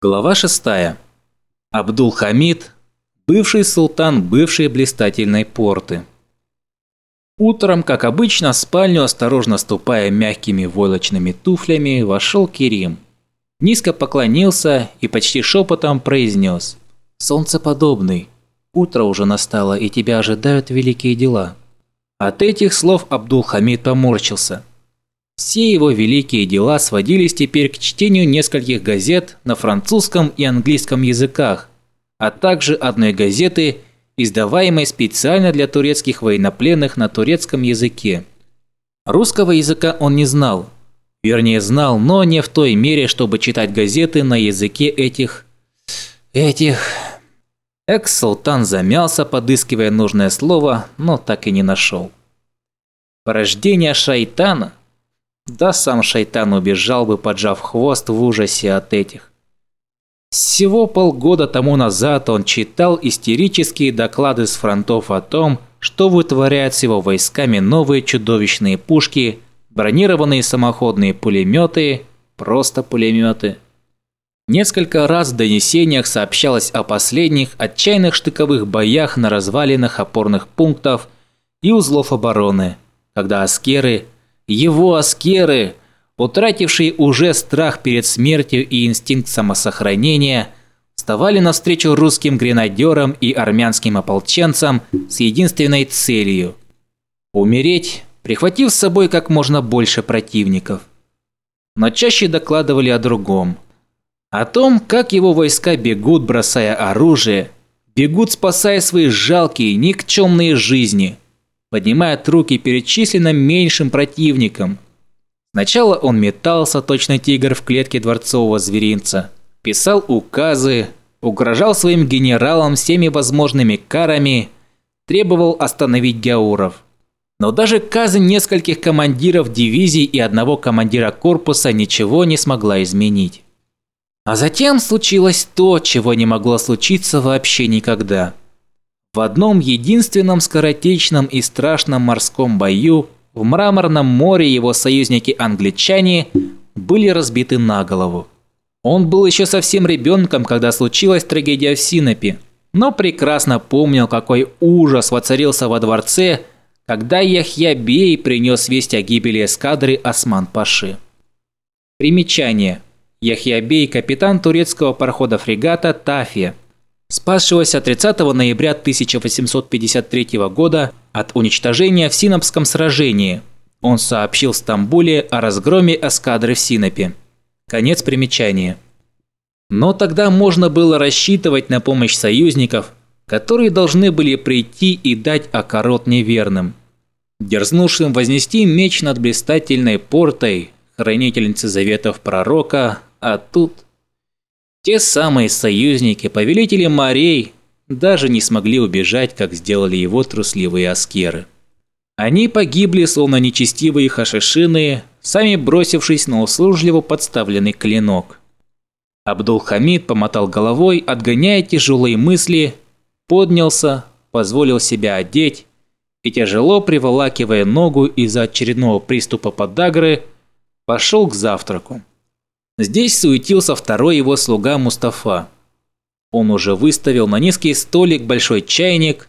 Глава 6. Абдул-Хамид, бывший султан бывшей блистательной порты. Утром, как обычно, в спальню, осторожно ступая мягкими войлочными туфлями, вошел Керим. Низко поклонился и почти шепотом произнес «Солнцеподобный, утро уже настало, и тебя ожидают великие дела». От этих слов Абдул-Хамид поморщился. Все его великие дела сводились теперь к чтению нескольких газет на французском и английском языках, а также одной газеты, издаваемой специально для турецких военнопленных на турецком языке. Русского языка он не знал. Вернее, знал, но не в той мере, чтобы читать газеты на языке этих... этих... Экс-султан замялся, подыскивая нужное слово, но так и не нашел. Порождение шайтана да сам шайтан убежал бы, поджав хвост в ужасе от этих. Всего полгода тому назад он читал истерические доклады с фронтов о том, что вытворяют с его войсками новые чудовищные пушки, бронированные самоходные пулеметы, просто пулеметы. Несколько раз в донесениях сообщалось о последних отчаянных штыковых боях на развалинах опорных пунктов и узлов обороны, когда аскеры – его аскеры, утратившие уже страх перед смертью и инстинкт самосохранения, вставали навстречу русским гренадерам и армянским ополченцам с единственной целью – умереть, прихватив с собой как можно больше противников. Но чаще докладывали о другом. О том, как его войска бегут, бросая оружие, бегут, спасая свои жалкие, никчемные жизни – поднимает руки перед численно меньшим противником. Сначала он метался, точно тигр в клетке дворцового зверинца, писал указы, угрожал своим генералам всеми возможными карами, требовал остановить гауров. Но даже казнь нескольких командиров дивизий и одного командира корпуса ничего не смогла изменить. А затем случилось то, чего не могло случиться вообще никогда – в одном единственном скоротечном и страшном морском бою в мраморном море его союзники-англичане были разбиты на голову. Он был еще совсем ребенком, когда случилась трагедия в Синопе, но прекрасно помнил, какой ужас воцарился во дворце, когда Яхьябей принес весть о гибели эскадры Осман-Паши. Примечание. Яхьябей, капитан турецкого парохода-фрегата «Тафия», спасшегося 30 ноября 1853 года от уничтожения в Синопском сражении. Он сообщил Стамбуле о разгроме эскадры в Синопе. Конец примечания. Но тогда можно было рассчитывать на помощь союзников, которые должны были прийти и дать окорот неверным. Дерзнувшим вознести меч над блистательной портой, хранительницы заветов пророка, а тут те самые союзники-повелители морей даже не смогли убежать, как сделали его трусливые аскеры. Они погибли, словно нечестивые хашишины, сами бросившись на услужливо подставленный клинок. Абдул-Хамид помотал головой, отгоняя тяжелые мысли, поднялся, позволил себя одеть и, тяжело приволакивая ногу из-за очередного приступа подагры, пошел к завтраку. Здесь суетился второй его слуга Мустафа. Он уже выставил на низкий столик большой чайник,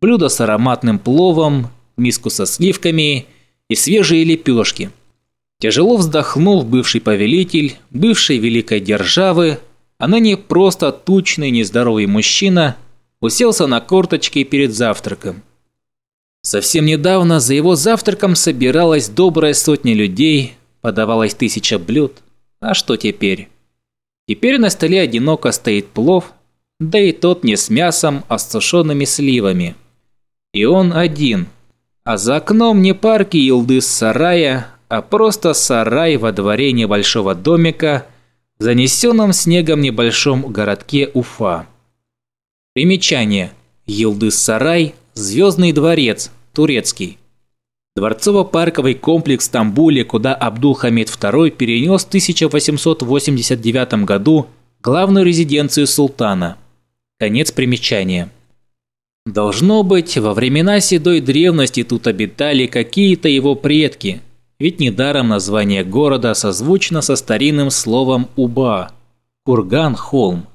блюдо с ароматным пловом, миску со сливками и свежие лепешки. Тяжело вздохнул бывший повелитель, бывший великой державы, а ныне просто тучный нездоровый мужчина уселся на корточки перед завтраком. Совсем недавно за его завтраком собиралась добрая сотня людей, подавалось тысяча блюд – а что теперь? Теперь на столе одиноко стоит плов, да и тот не с мясом, а с сушеными сливами. И он один. А за окном не парки елды с сарая, а просто сарай во дворе небольшого домика, в занесенном снегом небольшом городке Уфа. Примечание. Елдыс-сарай – звездный дворец, турецкий. Дворцово-парковый комплекс в Стамбуле, куда Абдул-Хамид II перенес в 1889 году главную резиденцию султана. Конец примечания. Должно быть, во времена седой древности тут обитали какие-то его предки, ведь недаром название города созвучно со старинным словом «уба» – «курган-холм».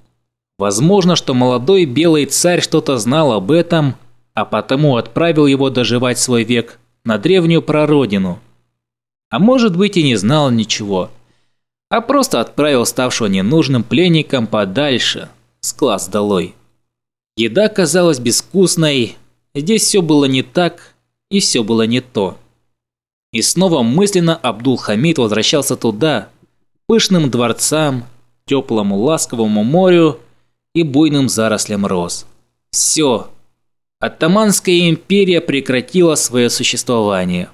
Возможно, что молодой белый царь что-то знал об этом, а потому отправил его доживать свой век на древнюю прародину. А может быть и не знал ничего, а просто отправил ставшего ненужным пленником подальше, с глаз долой. Еда казалась безвкусной, здесь все было не так и все было не то. И снова мысленно Абдул-Хамид возвращался туда, пышным дворцам, теплому ласковому морю и буйным зарослям роз. Все, Оттаманская империя прекратила свое существование.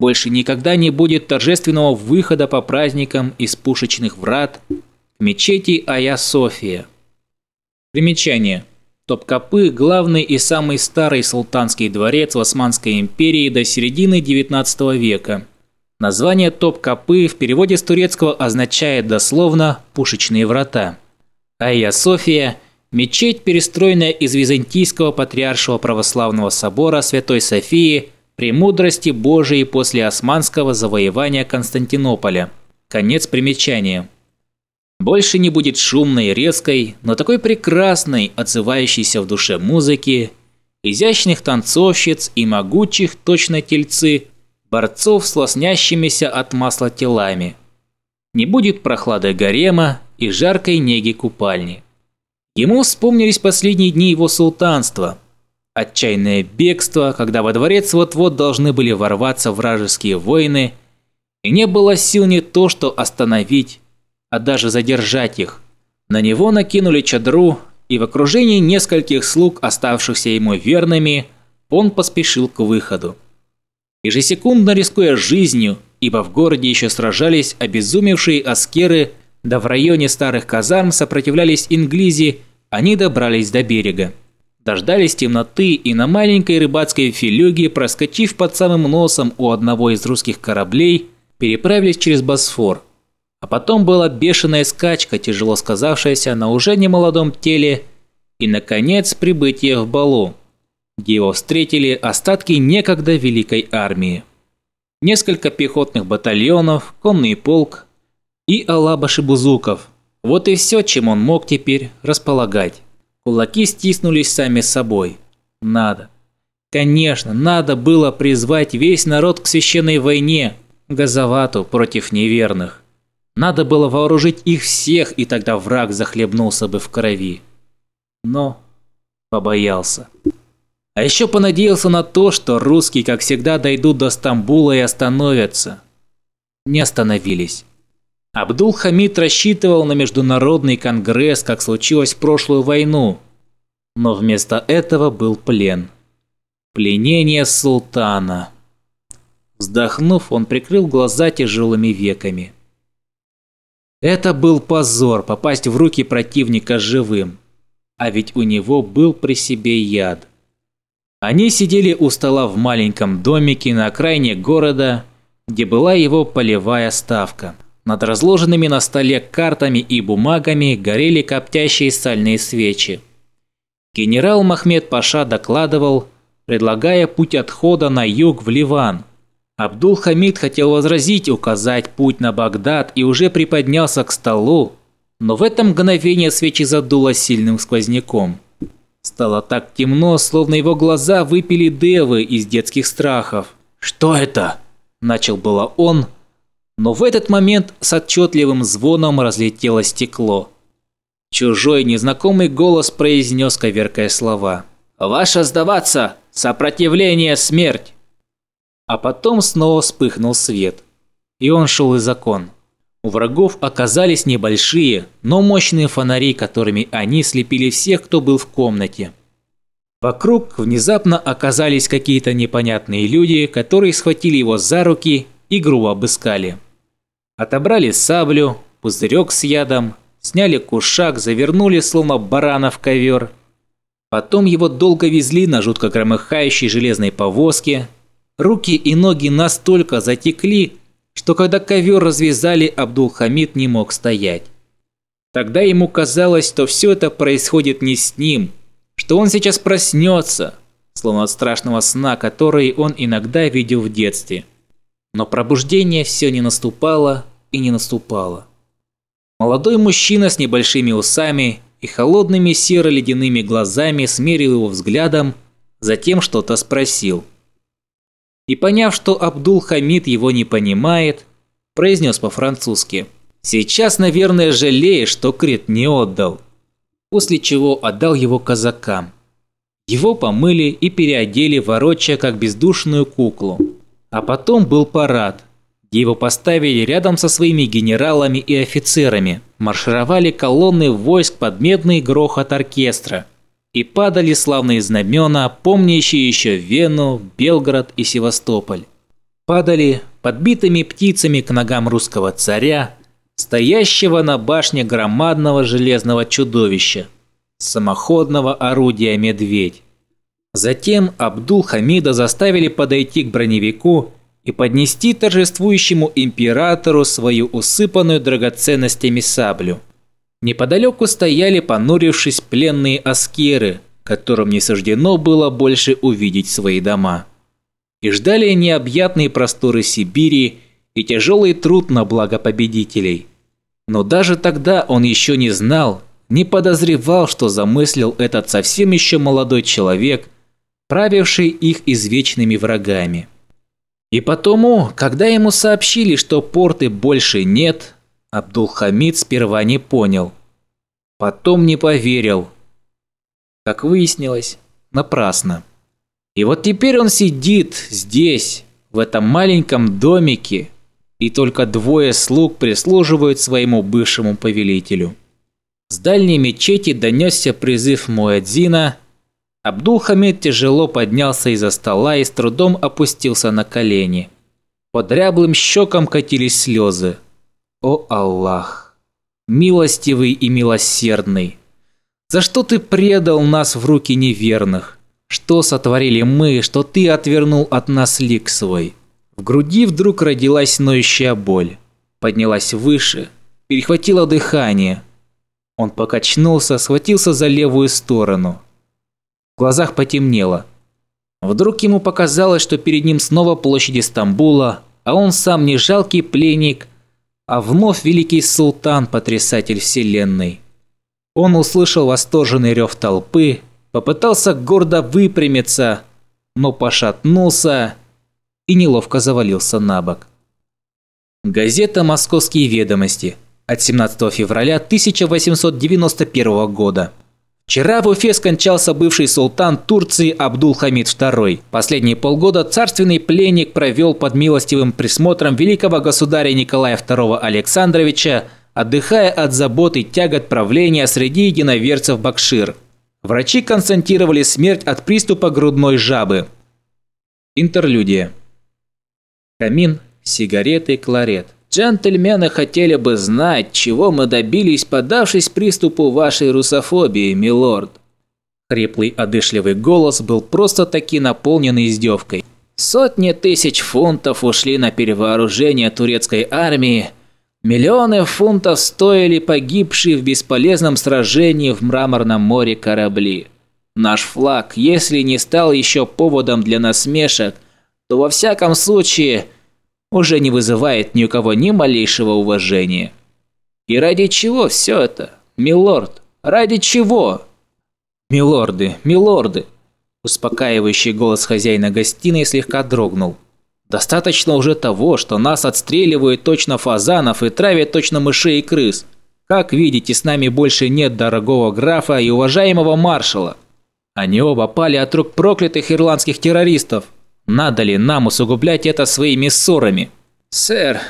Больше никогда не будет торжественного выхода по праздникам из пушечных врат к мечети Ая-София. Примечание. Топкапы – главный и самый старый султанский дворец в Османской империи до середины XIX века. Название Топкапы в переводе с турецкого означает дословно «пушечные врата». Ая-София. – Мечеть, перестроенная из Византийского Патриаршего Православного Собора Святой Софии при мудрости Божией после османского завоевания Константинополя. Конец примечания. Больше не будет шумной и резкой, но такой прекрасной, отзывающейся в душе музыки, изящных танцовщиц и могучих, точно тельцы, борцов с лоснящимися от масла телами. Не будет прохлады гарема и жаркой неги купальни. Ему вспомнились последние дни его султанства. Отчаянное бегство, когда во дворец вот-вот должны были ворваться вражеские воины, и не было сил не то что остановить, а даже задержать их. На него накинули чадру, и в окружении нескольких слуг, оставшихся ему верными, он поспешил к выходу. Ежесекундно рискуя жизнью, ибо в городе еще сражались обезумевшие аскеры, да в районе старых казарм сопротивлялись инглизи они добрались до берега. Дождались темноты и на маленькой рыбацкой филюге, проскочив под самым носом у одного из русских кораблей, переправились через Босфор. А потом была бешеная скачка, тяжело сказавшаяся на уже немолодом теле, и, наконец, прибытие в Балу, где его встретили остатки некогда Великой Армии. Несколько пехотных батальонов, конный полк и алабаши бузуков. – вот и все, чем он мог теперь располагать. Кулаки стиснулись сами собой. Надо. Конечно, надо было призвать весь народ к священной войне, газовату против неверных. Надо было вооружить их всех, и тогда враг захлебнулся бы в крови. Но побоялся. А еще понадеялся на то, что русские, как всегда, дойдут до Стамбула и остановятся. Не остановились. Абдул-Хамид рассчитывал на международный конгресс, как случилось в прошлую войну. Но вместо этого был плен. Пленение султана. Вздохнув, он прикрыл глаза тяжелыми веками. Это был позор попасть в руки противника живым. А ведь у него был при себе яд. Они сидели у стола в маленьком домике на окраине города, где была его полевая ставка. Над разложенными на столе картами и бумагами горели коптящие сальные свечи. Генерал Махмед Паша докладывал, предлагая путь отхода на юг в Ливан. Абдул-Хамид хотел возразить, указать путь на Багдад и уже приподнялся к столу, но в это мгновение свечи задуло сильным сквозняком. Стало так темно, словно его глаза выпили девы из детских страхов. «Что это?» – начал было он, но в этот момент с отчетливым звоном разлетело стекло. Чужой незнакомый голос произнес коверкая слова. «Ваша сдаваться! Сопротивление – смерть!» А потом снова вспыхнул свет. И он шел из окон. У врагов оказались небольшие, но мощные фонари, которыми они слепили всех, кто был в комнате. Вокруг внезапно оказались какие-то непонятные люди, которые схватили его за руки и грубо обыскали. Отобрали саблю, пузырек с ядом, сняли кушак, завернули, словно барана в ковер. Потом его долго везли на жутко громыхающей железной повозке. Руки и ноги настолько затекли, что когда ковер развязали, Абдул-Хамид не мог стоять. Тогда ему казалось, что все это происходит не с ним, что он сейчас проснется, словно от страшного сна, который он иногда видел в детстве. Но пробуждение все не наступало и не наступало. Молодой мужчина с небольшими усами и холодными серо-ледяными глазами смерил его взглядом, затем что-то спросил. И поняв, что Абдул-Хамид его не понимает, произнес по-французски «Сейчас, наверное, жалеешь, что Крит не отдал», после чего отдал его казакам. Его помыли и переодели, ворочая как бездушную куклу. А потом был парад. Его поставили рядом со своими генералами и офицерами, маршировали колонны войск под медный грохот оркестра. И падали славные знамена, помнящие еще Вену, Белград и Севастополь. Падали подбитыми птицами к ногам русского царя, стоящего на башне громадного железного чудовища, самоходного орудия «Медведь». Затем Абдул-Хамида заставили подойти к броневику и поднести торжествующему императору свою усыпанную драгоценностями саблю. Неподалеку стояли, понурившись, пленные аскеры, которым не суждено было больше увидеть свои дома. И ждали необъятные просторы Сибири и тяжелый труд на благо победителей. Но даже тогда он еще не знал, не подозревал, что замыслил этот совсем еще молодой человек – правивший их извечными врагами. И потому, когда ему сообщили, что порты больше нет, Абдулхамид сперва не понял. Потом не поверил. Как выяснилось, напрасно. И вот теперь он сидит здесь, в этом маленьком домике, и только двое слуг прислуживают своему бывшему повелителю. С дальней мечети донесся призыв Муэдзина – Абдул-Хамид тяжело поднялся из-за стола и с трудом опустился на колени. По дряблым щекам катились слезы. «О Аллах! Милостивый и милосердный! За что ты предал нас в руки неверных? Что сотворили мы, что ты отвернул от нас лик свой?» В груди вдруг родилась ноющая боль. Поднялась выше, перехватила дыхание. Он покачнулся, схватился за левую сторону – в глазах потемнело. Вдруг ему показалось, что перед ним снова площадь Стамбула, а он сам не жалкий пленник, а вновь великий султан, потрясатель вселенной. Он услышал восторженный рев толпы, попытался гордо выпрямиться, но пошатнулся и неловко завалился на бок. Газета «Московские ведомости» от 17 февраля 1891 года. Вчера в Уфе скончался бывший султан Турции Абдул-Хамид II. Последние полгода царственный пленник провел под милостивым присмотром великого государя Николая II Александровича, отдыхая от забот и тягот правления среди единоверцев Бакшир. Врачи константировали смерть от приступа грудной жабы. Интерлюдия. Камин, сигареты, кларет. Джентльмены хотели бы знать, чего мы добились, подавшись приступу вашей русофобии, милорд». Хриплый одышливый голос был просто-таки наполнен издевкой. Сотни тысяч фунтов ушли на перевооружение турецкой армии, миллионы фунтов стоили погибшие в бесполезном сражении в Мраморном море корабли. Наш флаг, если не стал еще поводом для насмешек, то во всяком случае – уже не вызывает ни у кого ни малейшего уважения. И ради чего все это, милорд? Ради чего? Милорды, милорды! Успокаивающий голос хозяина гостиной слегка дрогнул. Достаточно уже того, что нас отстреливают точно фазанов и травят точно мышей и крыс. Как видите, с нами больше нет дорогого графа и уважаемого маршала. Они оба пали от рук проклятых ирландских террористов. Надо ли нам усугублять это своими ссорами? Сэр,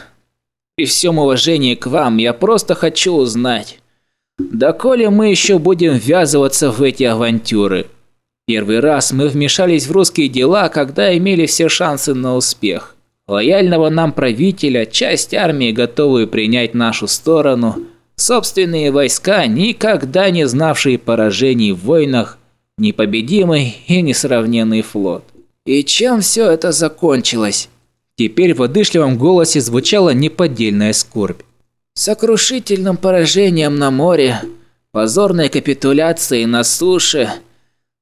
при всем уважении к вам, я просто хочу узнать, доколе мы еще будем ввязываться в эти авантюры? Первый раз мы вмешались в русские дела, когда имели все шансы на успех. Лояльного нам правителя, часть армии, готовую принять нашу сторону, собственные войска, никогда не знавшие поражений в войнах, непобедимый и несравненный флот. И чем все это закончилось? Теперь в одышливом голосе звучала неподдельная скорбь. Сокрушительным поражением на море, позорной капитуляцией на суше.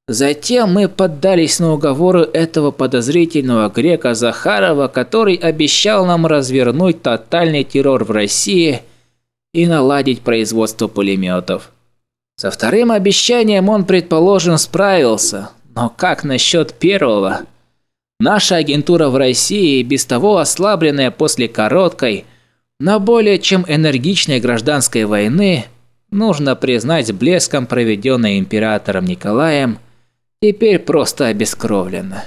Затем мы поддались на уговоры этого подозрительного грека Захарова, который обещал нам развернуть тотальный террор в России и наладить производство пулеметов. Со вторым обещанием он, предположим, справился, но как насчет первого – Наша агентура в России, без того ослабленная после короткой, но более чем энергичной гражданской войны, нужно признать блеском, проведенной императором Николаем, теперь просто обескровлена.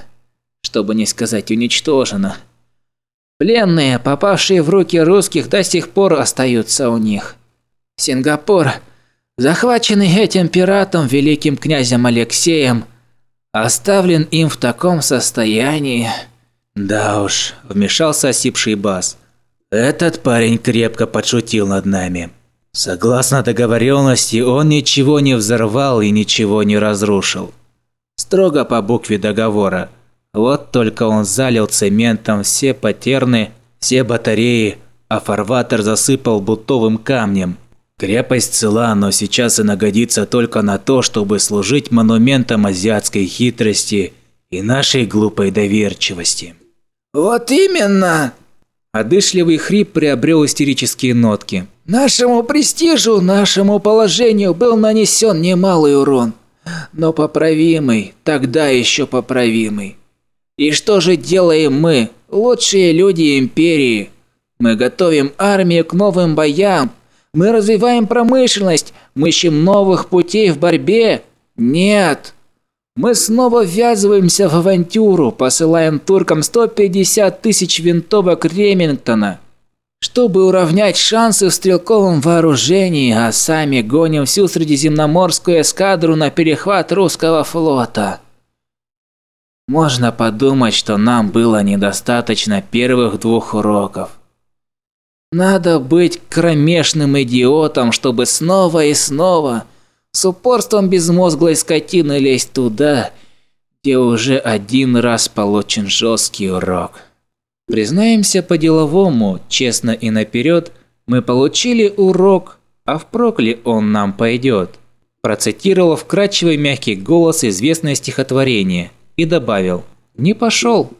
Чтобы не сказать уничтожена. Пленные, попавшие в руки русских, до сих пор остаются у них. Сингапур, захваченный этим пиратом, великим князем Алексеем – Оставлен им в таком состоянии... Да уж, вмешался осипший бас. Этот парень крепко подшутил над нами. Согласно договоренности, он ничего не взорвал и ничего не разрушил. Строго по букве договора. Вот только он залил цементом все потерны, все батареи, а фарватер засыпал бутовым камнем – Крепость цела, но сейчас она годится только на то, чтобы служить монументом азиатской хитрости и нашей глупой доверчивости. «Вот именно!» Одышливый хрип приобрел истерические нотки. «Нашему престижу, нашему положению был нанесен немалый урон, но поправимый, тогда еще поправимый. И что же делаем мы, лучшие люди Империи? Мы готовим армию к новым боям, мы развиваем промышленность, мы ищем новых путей в борьбе. Нет. Мы снова ввязываемся в авантюру, посылаем туркам 150 тысяч винтовок Ремингтона, чтобы уравнять шансы в стрелковом вооружении, а сами гоним всю средиземноморскую эскадру на перехват русского флота. Можно подумать, что нам было недостаточно первых двух уроков. Надо быть кромешным идиотом, чтобы снова и снова с упорством безмозглой скотины лезть туда, где уже один раз получен жесткий урок. Признаемся по-деловому, честно и наперед, мы получили урок, а впрок ли он нам пойдет? Процитировал вкрадчивый мягкий голос известное стихотворение и добавил «Не пошел».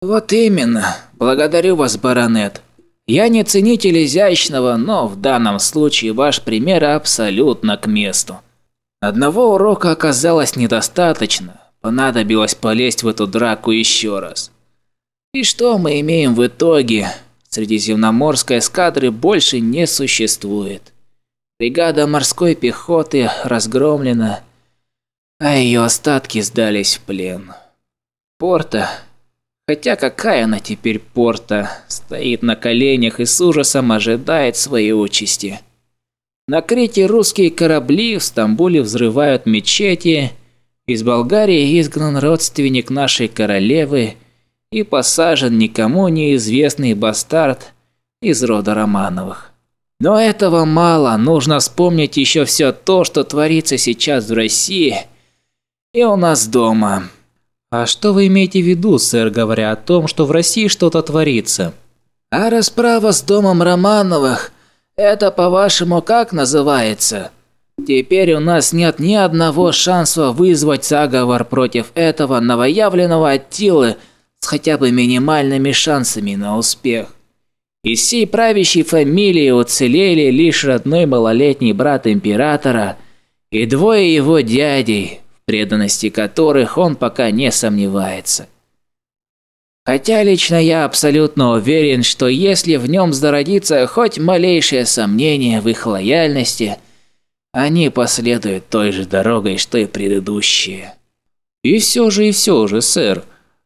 «Вот именно. Благодарю вас, баронет. Я не ценитель изящного, но в данном случае ваш пример абсолютно к месту. Одного урока оказалось недостаточно, понадобилось полезть в эту драку еще раз. И что мы имеем в итоге? Средиземноморской эскадры больше не существует. Бригада морской пехоты разгромлена, а ее остатки сдались в плен. Порта Хотя какая она теперь порта, стоит на коленях и с ужасом ожидает своей участи. На Крите русские корабли, в Стамбуле взрывают мечети. Из Болгарии изгнан родственник нашей королевы и посажен никому неизвестный бастард из рода Романовых. Но этого мало, нужно вспомнить еще все то, что творится сейчас в России и у нас дома. «А что вы имеете в виду, сэр, говоря о том, что в России что-то творится?» «А расправа с домом Романовых, это, по-вашему, как называется?» Теперь у нас нет ни одного шанса вызвать заговор против этого новоявленного Аттилы с хотя бы минимальными шансами на успех. Из всей правящей фамилии уцелели лишь родной малолетний брат императора и двое его дядей, преданности которых он пока не сомневается. Хотя лично я абсолютно уверен, что если в нем зародится хоть малейшее сомнение в их лояльности, они последуют той же дорогой, что и предыдущие. И все же, и все же, сэр,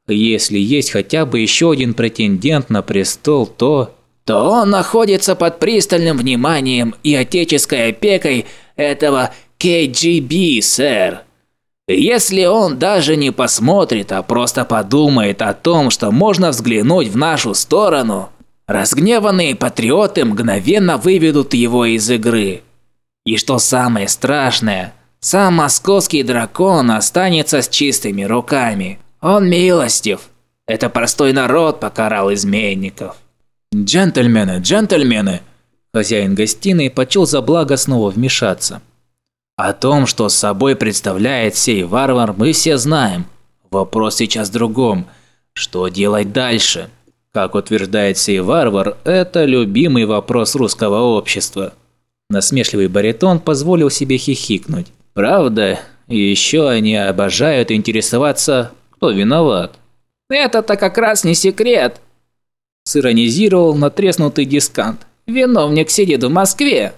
если есть хотя бы еще один претендент на престол, то... То он находится под пристальным вниманием и отеческой опекой этого КГБ, сэр. Если он даже не посмотрит, а просто подумает о том, что можно взглянуть в нашу сторону, разгневанные патриоты мгновенно выведут его из игры. И что самое страшное, сам московский дракон останется с чистыми руками. Он милостив. Это простой народ покарал изменников. «Джентльмены, джентльмены!» Хозяин гостиной почел за благо снова вмешаться. О том, что собой представляет сей варвар, мы все знаем. Вопрос сейчас в другом. Что делать дальше? Как утверждает сей варвар, это любимый вопрос русского общества. Насмешливый баритон позволил себе хихикнуть. Правда, еще они обожают интересоваться, кто виноват. «Это-то как раз не секрет!» Сиронизировал натреснутый дискант. «Виновник сидит в Москве!»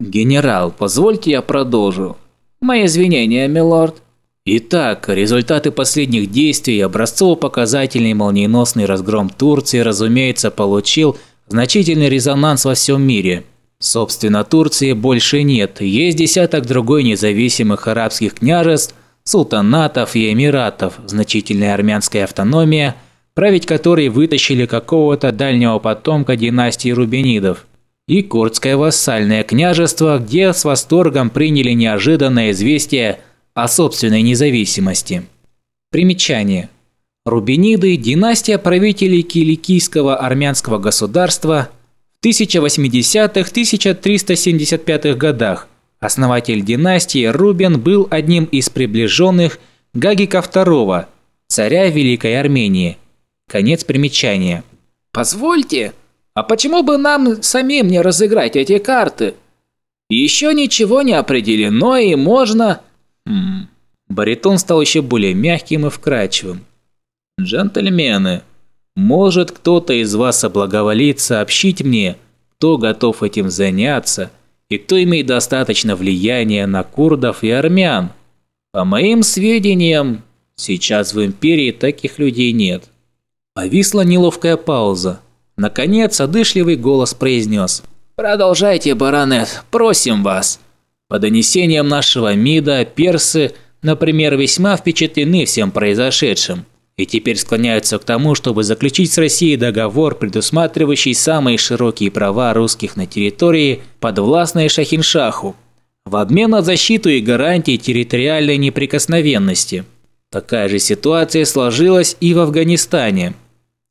«Генерал, позвольте я продолжу». «Мои извинения, милорд». Итак, результаты последних действий образцово-показательный молниеносный разгром Турции, разумеется, получил значительный резонанс во всем мире. Собственно, Турции больше нет, есть десяток другой независимых арабских княжеств, султанатов и эмиратов, значительная армянская автономия, править которой вытащили какого-то дальнего потомка династии Рубинидов – и Курдское вассальное княжество, где с восторгом приняли неожиданное известие о собственной независимости. Примечание. Рубиниды – династия правителей Киликийского армянского государства в 1080-1375 годах. Основатель династии Рубин был одним из приближенных Гагика II, царя Великой Армении. Конец примечания. «Позвольте», а почему бы нам самим не разыграть эти карты? Еще ничего не определено и можно... Хм. Баритон стал еще более мягким и вкрадчивым. Джентльмены, может кто-то из вас облаговолит сообщить мне, кто готов этим заняться и кто имеет достаточно влияния на курдов и армян? По моим сведениям, сейчас в империи таких людей нет. Повисла неловкая пауза. Наконец, одышливый голос произнес. «Продолжайте, баронет, просим вас». По донесениям нашего МИДа, персы, например, весьма впечатлены всем произошедшим и теперь склоняются к тому, чтобы заключить с Россией договор, предусматривающий самые широкие права русских на территории, подвластной Шахиншаху, в обмен на защиту и гарантии территориальной неприкосновенности. Такая же ситуация сложилась и в Афганистане –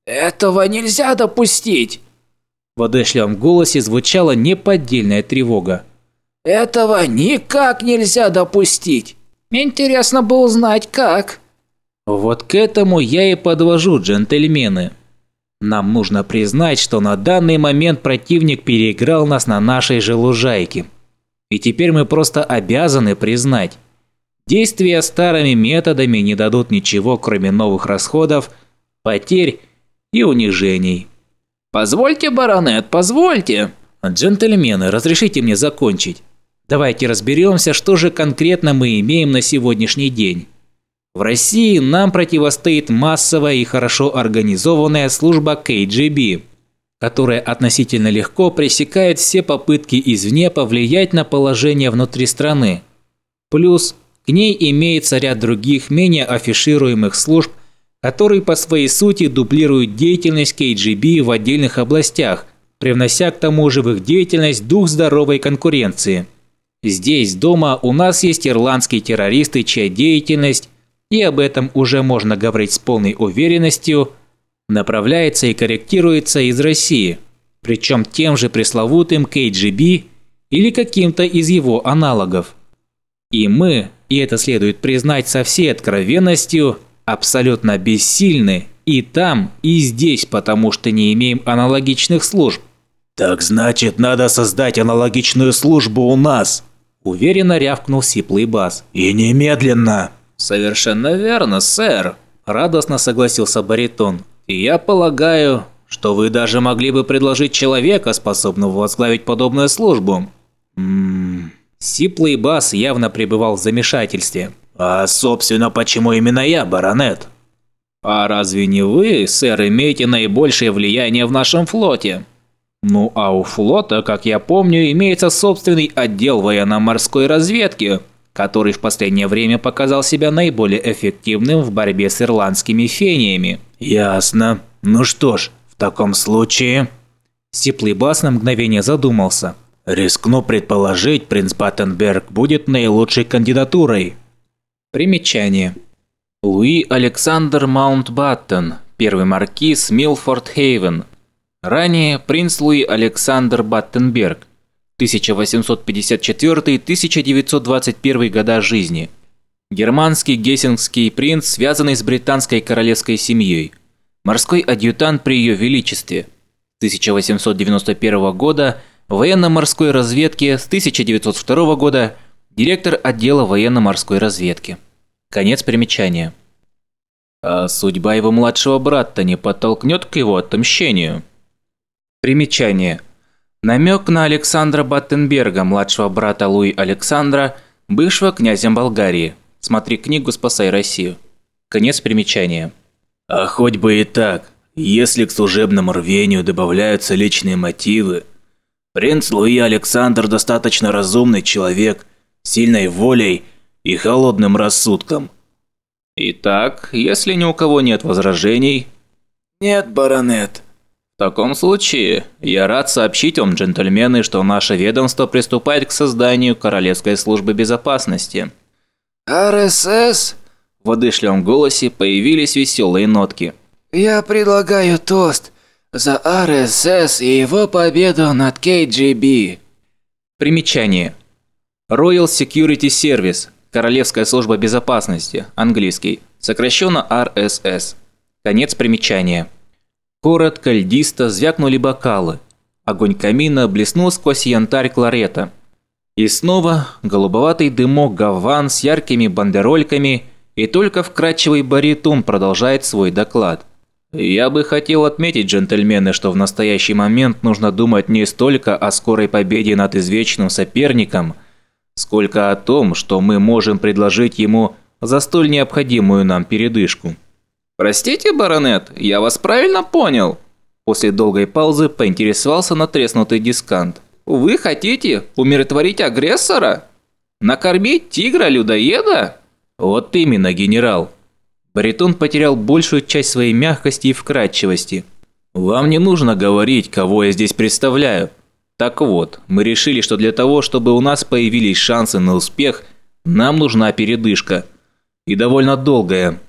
«Этого нельзя допустить!» В одышливом голосе звучала неподдельная тревога. «Этого никак нельзя допустить! Интересно бы узнать, как!» «Вот к этому я и подвожу, джентльмены. Нам нужно признать, что на данный момент противник переиграл нас на нашей же лужайке. И теперь мы просто обязаны признать. Действия старыми методами не дадут ничего, кроме новых расходов, потерь и унижений. «Позвольте, баронет, позвольте!» «Джентльмены, разрешите мне закончить. Давайте разберемся, что же конкретно мы имеем на сегодняшний день. В России нам противостоит массовая и хорошо организованная служба КГБ, которая относительно легко пресекает все попытки извне повлиять на положение внутри страны. Плюс к ней имеется ряд других менее афишируемых служб который по своей сути дублирует деятельность KGB в отдельных областях, привнося к тому же в их деятельность дух здоровой конкуренции. Здесь, дома, у нас есть ирландские террористы, чья деятельность, и об этом уже можно говорить с полной уверенностью, направляется и корректируется из России, причем тем же пресловутым KGB или каким-то из его аналогов. И мы, и это следует признать со всей откровенностью, абсолютно бессильны и там, и здесь, потому что не имеем аналогичных служб. «Так значит, надо создать аналогичную службу у нас!» – уверенно рявкнул сиплый бас. «И немедленно!» «Совершенно верно, сэр!» – радостно согласился баритон. «И я полагаю, что вы даже могли бы предложить человека, способного возглавить подобную службу». «Ммм...» Сиплый бас явно пребывал в замешательстве. «А, собственно, почему именно я, баронет?» «А разве не вы, сэр, имеете наибольшее влияние в нашем флоте?» «Ну а у флота, как я помню, имеется собственный отдел военно-морской разведки, который в последнее время показал себя наиболее эффективным в борьбе с ирландскими фениями». «Ясно. Ну что ж, в таком случае...» Сиплый бас на мгновение задумался. «Рискну предположить, принц Баттенберг будет наилучшей кандидатурой. Примечание. Луи Александр Маунтбаттен, первый маркиз Милфорд-Хейвен, ранее принц Луи Александр Баттенберг, 1854-1921 года жизни. Германский гессингский принц, связанный с британской королевской семьей. Морской адъютант при ее величестве. 1891 года, военно-морской разведке с 1902 года – Директор отдела военно-морской разведки. Конец примечания. А судьба его младшего брата не подтолкнет к его отомщению? Примечание. Намек на Александра Баттенберга, младшего брата Луи Александра, бывшего князем Болгарии. Смотри книгу «Спасай Россию». Конец примечания. А хоть бы и так. Если к служебному рвению добавляются личные мотивы, принц Луи Александр достаточно разумный человек – сильной волей и холодным рассудком. Итак, если ни у кого нет возражений... Нет, баронет. В таком случае, я рад сообщить вам, джентльмены, что наше ведомство приступает к созданию Королевской службы безопасности. РСС? В одышлем голосе появились веселые нотки. Я предлагаю тост за РСС и его победу над КГБ. Примечание. Royal Security Service – Королевская служба безопасности, английский, сокращенно RSS. Конец примечания. Коротко, льдисто звякнули бокалы. Огонь камина блеснул сквозь янтарь кларета. И снова голубоватый дымок гаван с яркими бандерольками, и только вкрадчивый баритон продолжает свой доклад. «Я бы хотел отметить, джентльмены, что в настоящий момент нужно думать не столько о скорой победе над извечным соперником – сколько о том, что мы можем предложить ему за столь необходимую нам передышку. «Простите, баронет, я вас правильно понял?» После долгой паузы поинтересовался натреснутый дискант. «Вы хотите умиротворить агрессора? Накормить тигра-людоеда?» «Вот именно, генерал!» Баритон потерял большую часть своей мягкости и вкрадчивости. «Вам не нужно говорить, кого я здесь представляю. Так вот, мы решили, что для того, чтобы у нас появились шансы на успех, нам нужна передышка. И довольно долгая.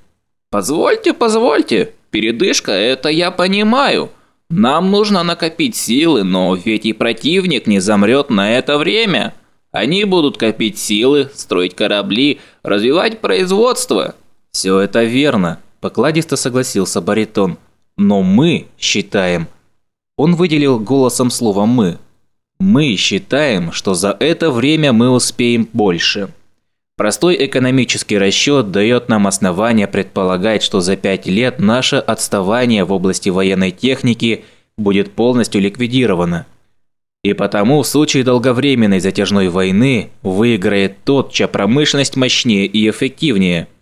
«Позвольте, позвольте, передышка – это я понимаю. Нам нужно накопить силы, но ведь и противник не замрет на это время. Они будут копить силы, строить корабли, развивать производство». «Все это верно», – покладисто согласился баритон. «Но мы считаем». Он выделил голосом слово «мы», мы считаем, что за это время мы успеем больше. Простой экономический расчет дает нам основания предполагать, что за пять лет наше отставание в области военной техники будет полностью ликвидировано. И потому в случае долговременной затяжной войны выиграет тот, чья промышленность мощнее и эффективнее –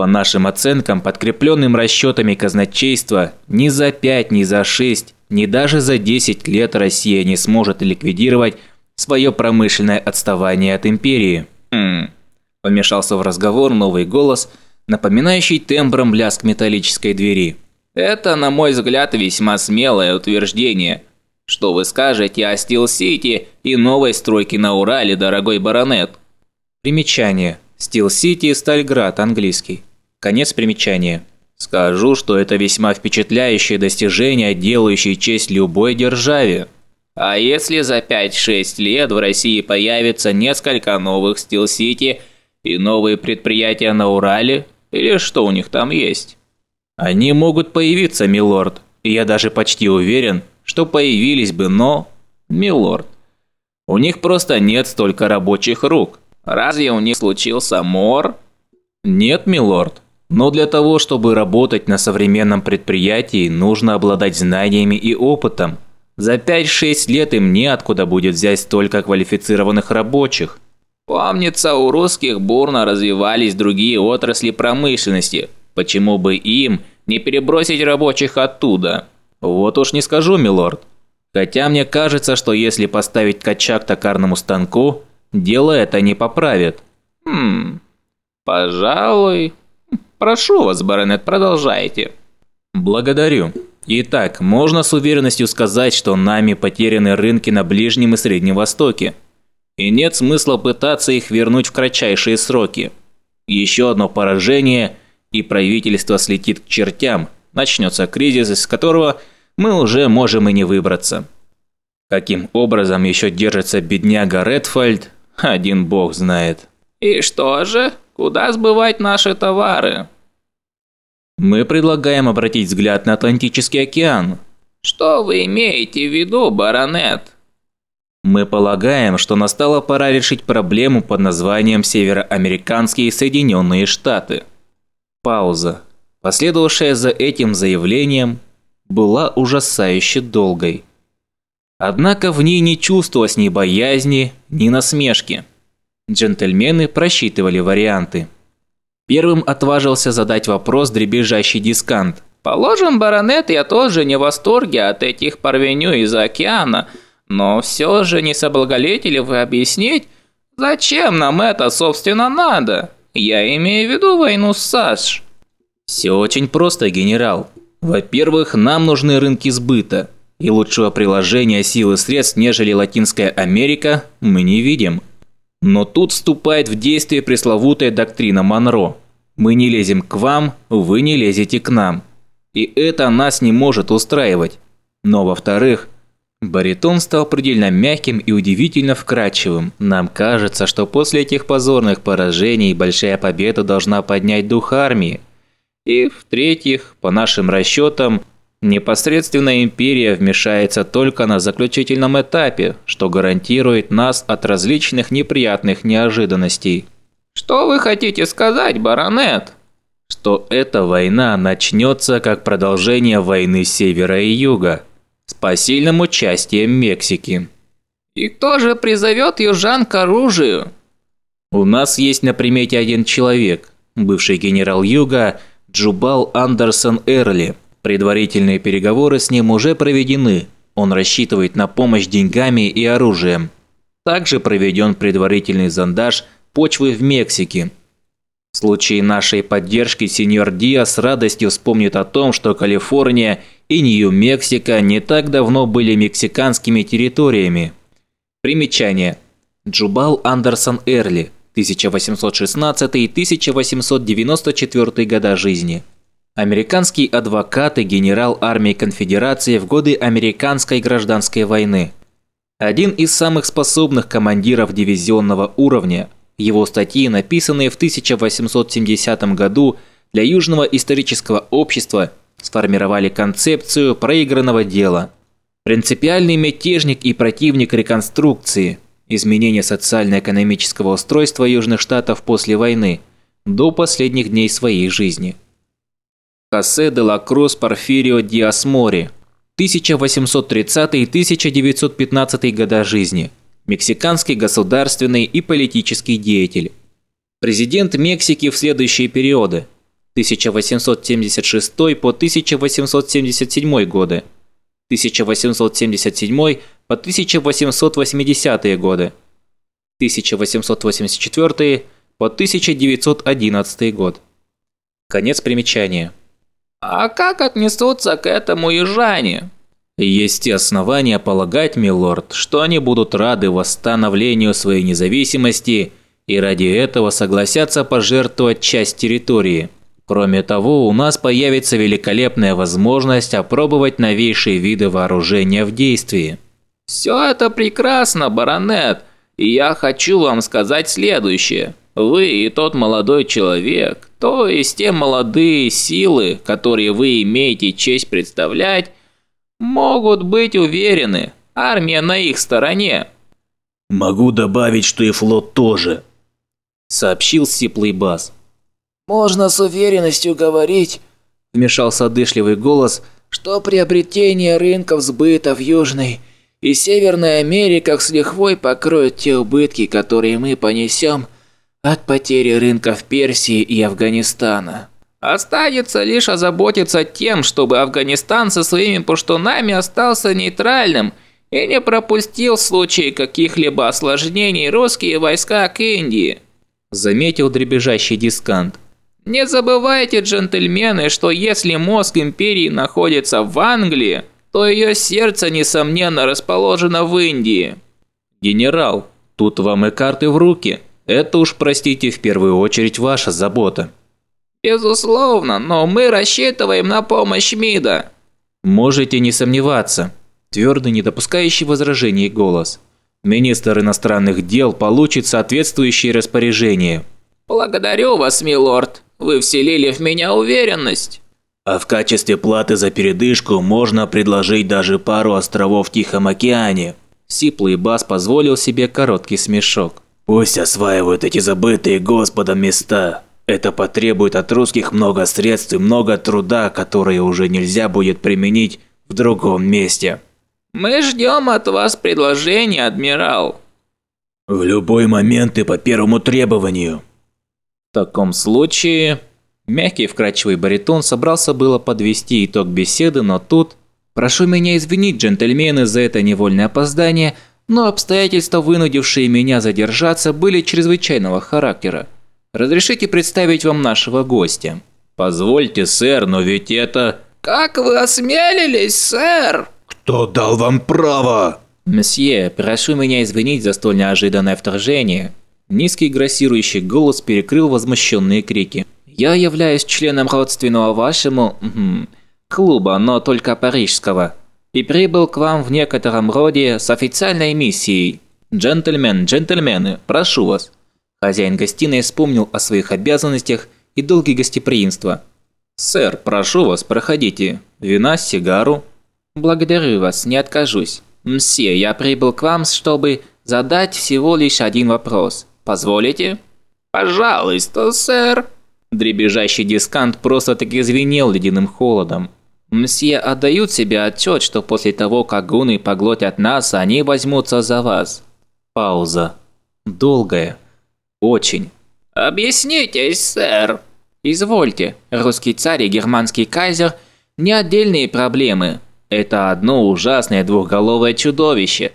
по нашим оценкам, подкрепленным расчетами казначейства, ни за 5, ни за 6, ни даже за 10 лет Россия не сможет ликвидировать свое промышленное отставание от империи. «Хм...» – помешался в разговор новый голос, напоминающий тембром лязг металлической двери. «Это, на мой взгляд, весьма смелое утверждение. Что вы скажете о Стил-Сити и новой стройке на Урале, дорогой баронет?» Примечание. Стил-Сити, Стальград, английский. Конец примечания. Скажу, что это весьма впечатляющее достижение, делающее честь любой державе. А если за 5-6 лет в России появится несколько новых стил-сити и новые предприятия на Урале, или что у них там есть? Они могут появиться, милорд. И я даже почти уверен, что появились бы, но... Милорд. У них просто нет столько рабочих рук. Разве у них случился мор? Нет, милорд. Но для того, чтобы работать на современном предприятии, нужно обладать знаниями и опытом. За 5-6 лет им неоткуда будет взять столько квалифицированных рабочих. Помнится, у русских бурно развивались другие отрасли промышленности. Почему бы им не перебросить рабочих оттуда? Вот уж не скажу, милорд. Хотя мне кажется, что если поставить качак токарному станку, дело это не поправит. Хм, пожалуй, «Прошу вас, баронет, продолжайте». «Благодарю. Итак, можно с уверенностью сказать, что нами потеряны рынки на Ближнем и Среднем Востоке. И нет смысла пытаться их вернуть в кратчайшие сроки. Еще одно поражение, и правительство слетит к чертям. Начнется кризис, из которого мы уже можем и не выбраться». Каким образом еще держится бедняга Редфальд, один бог знает. «И что же?» Куда сбывать наши товары? Мы предлагаем обратить взгляд на Атлантический океан. Что вы имеете в виду, баронет? Мы полагаем, что настала пора решить проблему под названием Североамериканские Соединенные Штаты. Пауза, последовавшая за этим заявлением, была ужасающе долгой. Однако в ней не чувствовалось ни боязни, ни насмешки. Джентльмены просчитывали варианты. Первым отважился задать вопрос дребезжащий дискант. «Положим, баронет, я тоже не в восторге от этих парвеню из океана, но все же не соблаголетели ли вы объяснить, зачем нам это, собственно, надо? Я имею в виду войну с САШ». «Все очень просто, генерал. Во-первых, нам нужны рынки сбыта, и лучшего приложения силы средств, нежели Латинская Америка, мы не видим». Но тут вступает в действие пресловутая доктрина Монро. Мы не лезем к вам, вы не лезете к нам. И это нас не может устраивать. Но во-вторых, баритон стал предельно мягким и удивительно вкрадчивым. Нам кажется, что после этих позорных поражений большая победа должна поднять дух армии. И в-третьих, по нашим расчетам, Непосредственно империя вмешается только на заключительном этапе, что гарантирует нас от различных неприятных неожиданностей. «Что вы хотите сказать, баронет?» «Что эта война начнется как продолжение войны Севера и Юга, с посильным участием Мексики». «И кто же призовет южан к оружию?» «У нас есть на примете один человек, бывший генерал Юга Джубал Андерсон Эрли». Предварительные переговоры с ним уже проведены, он рассчитывает на помощь деньгами и оружием. Также проведен предварительный зондаж почвы в Мексике. В случае нашей поддержки сеньор Диа с радостью вспомнит о том, что Калифорния и Нью-Мексико не так давно были мексиканскими территориями. Примечание. Джубал Андерсон Эрли, 1816-1894 года жизни. Американский адвокат и генерал армии конфедерации в годы американской гражданской войны. Один из самых способных командиров дивизионного уровня. Его статьи, написанные в 1870 году для Южного исторического общества, сформировали концепцию проигранного дела. Принципиальный мятежник и противник реконструкции, изменения социально-экономического устройства Южных Штатов после войны, до последних дней своей жизни. Хосе де Лакрос Порфирио Диасмори, 1830-1915 года жизни, мексиканский государственный и политический деятель. Президент Мексики в следующие периоды 1876 по 1877 годы, 1877 по 1880 годы, 1884 по 1911 год. Конец примечания. А как отнесутся к этому южане? Есть основания полагать, милорд, что они будут рады восстановлению своей независимости и ради этого согласятся пожертвовать часть территории. Кроме того, у нас появится великолепная возможность опробовать новейшие виды вооружения в действии. «Все это прекрасно, баронет, и я хочу вам сказать следующее. Вы и тот молодой человек, то есть те молодые силы, которые вы имеете честь представлять, могут быть уверены, армия на их стороне. Могу добавить, что и флот тоже, сообщил сиплый бас. Можно с уверенностью говорить, вмешался дышливый голос, что приобретение рынков сбыта в Южной и Северной Америках с лихвой покроет те убытки, которые мы понесем – от потери рынков Персии и Афганистана. Останется лишь озаботиться тем, чтобы Афганистан со своими поштунами остался нейтральным и не пропустил в случае каких-либо осложнений русские войска к Индии», – заметил дребезжащий дискант. «Не забывайте, джентльмены, что если мозг империи находится в Англии, то ее сердце, несомненно, расположено в Индии». «Генерал, тут вам и карты в руки», это уж, простите, в первую очередь ваша забота. Безусловно, но мы рассчитываем на помощь МИДа. Можете не сомневаться. Твердый, не допускающий возражений голос. Министр иностранных дел получит соответствующие распоряжения. Благодарю вас, милорд. Вы вселили в меня уверенность. А в качестве платы за передышку можно предложить даже пару островов в Тихом океане. Сиплый бас позволил себе короткий смешок. Пусть осваивают эти забытые Господом места. Это потребует от русских много средств и много труда, которые уже нельзя будет применить в другом месте. Мы ждем от вас предложения, адмирал. В любой момент и по первому требованию. В таком случае... Мягкий вкрадчивый баритон собрался было подвести итог беседы, но тут... Прошу меня извинить, джентльмены, за это невольное опоздание – но обстоятельства, вынудившие меня задержаться, были чрезвычайного характера. Разрешите представить вам нашего гостя». «Позвольте, сэр, но ведь это...» «Как вы осмелились, сэр?» «Кто дал вам право?» «Месье, прошу меня извинить за столь неожиданное вторжение». Низкий грассирующий голос перекрыл возмущенные крики. «Я являюсь членом родственного вашему... Клуба, но только парижского и прибыл к вам в некотором роде с официальной миссией. Джентльмен, джентльмены, прошу вас». Хозяин гостиной вспомнил о своих обязанностях и долге гостеприимства. «Сэр, прошу вас, проходите. Вина, сигару». «Благодарю вас, не откажусь. Мсье, я прибыл к вам, чтобы задать всего лишь один вопрос. Позволите?» «Пожалуйста, сэр». Дребезжащий дискант просто-таки звенел ледяным холодом. Мсье отдают себе отчет, что после того, как гуны поглотят нас, они возьмутся за вас. Пауза. Долгая. Очень. «Объяснитесь, сэр!» «Извольте, русский царь и германский кайзер – не отдельные проблемы. Это одно ужасное двухголовое чудовище.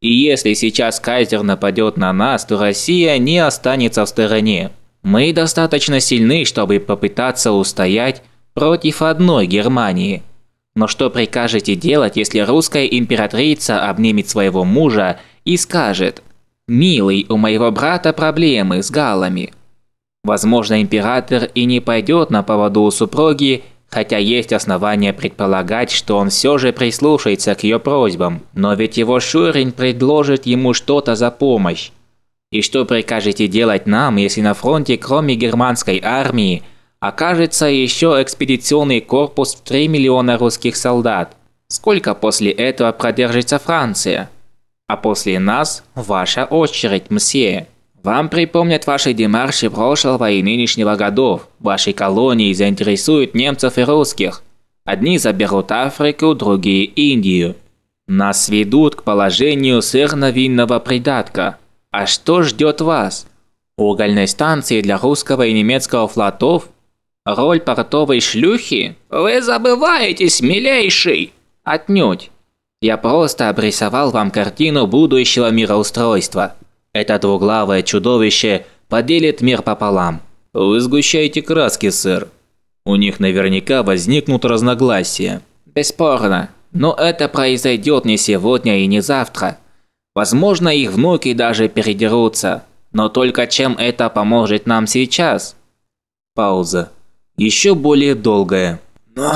И если сейчас кайзер нападет на нас, то Россия не останется в стороне. Мы достаточно сильны, чтобы попытаться устоять против одной Германии. Но что прикажете делать, если русская императрица обнимет своего мужа и скажет «Милый, у моего брата проблемы с галами». Возможно, император и не пойдет на поводу у супруги, хотя есть основания предполагать, что он все же прислушается к ее просьбам. Но ведь его Шурин предложит ему что-то за помощь. И что прикажете делать нам, если на фронте, кроме германской армии, окажется еще экспедиционный корпус в 3 миллиона русских солдат. Сколько после этого продержится Франция? А после нас ваша очередь, мсье. Вам припомнят ваши демарши прошлого и нынешнего годов. Ваши колонии заинтересуют немцев и русских. Одни заберут Африку, другие – Индию. Нас ведут к положению сырно-винного придатка. А что ждет вас? Угольной станции для русского и немецкого флотов? Роль портовой шлюхи? Вы забываетесь, милейший! Отнюдь. Я просто обрисовал вам картину будущего мироустройства. Это двуглавое чудовище поделит мир пополам. Вы сгущаете краски, сэр. У них наверняка возникнут разногласия. Бесспорно. Но это произойдет не сегодня и не завтра. Возможно, их внуки даже передерутся. Но только чем это поможет нам сейчас? Пауза еще более долгое. «Но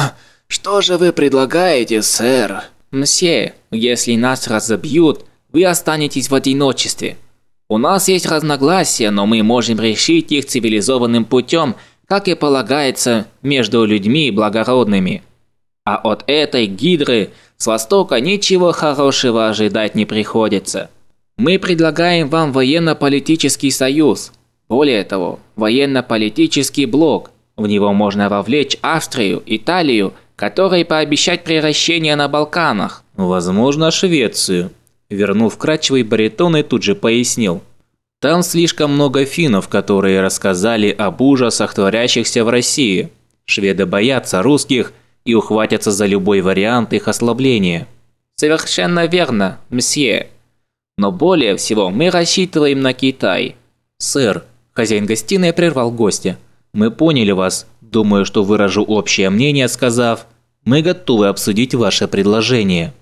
что же вы предлагаете, сэр?» «Мсье, если нас разобьют, вы останетесь в одиночестве. У нас есть разногласия, но мы можем решить их цивилизованным путем, как и полагается, между людьми благородными. А от этой гидры с востока ничего хорошего ожидать не приходится. Мы предлагаем вам военно-политический союз. Более того, военно-политический блок – в него можно вовлечь Австрию, Италию, которые пообещать превращение на Балканах. Возможно, Швецию. Вернув кратчевый баритон и тут же пояснил. Там слишком много финнов, которые рассказали об ужасах, творящихся в России. Шведы боятся русских и ухватятся за любой вариант их ослабления. Совершенно верно, мсье. Но более всего мы рассчитываем на Китай. Сэр, хозяин гостиной прервал гостя. Мы поняли вас. Думаю, что выражу общее мнение, сказав, мы готовы обсудить ваше предложение.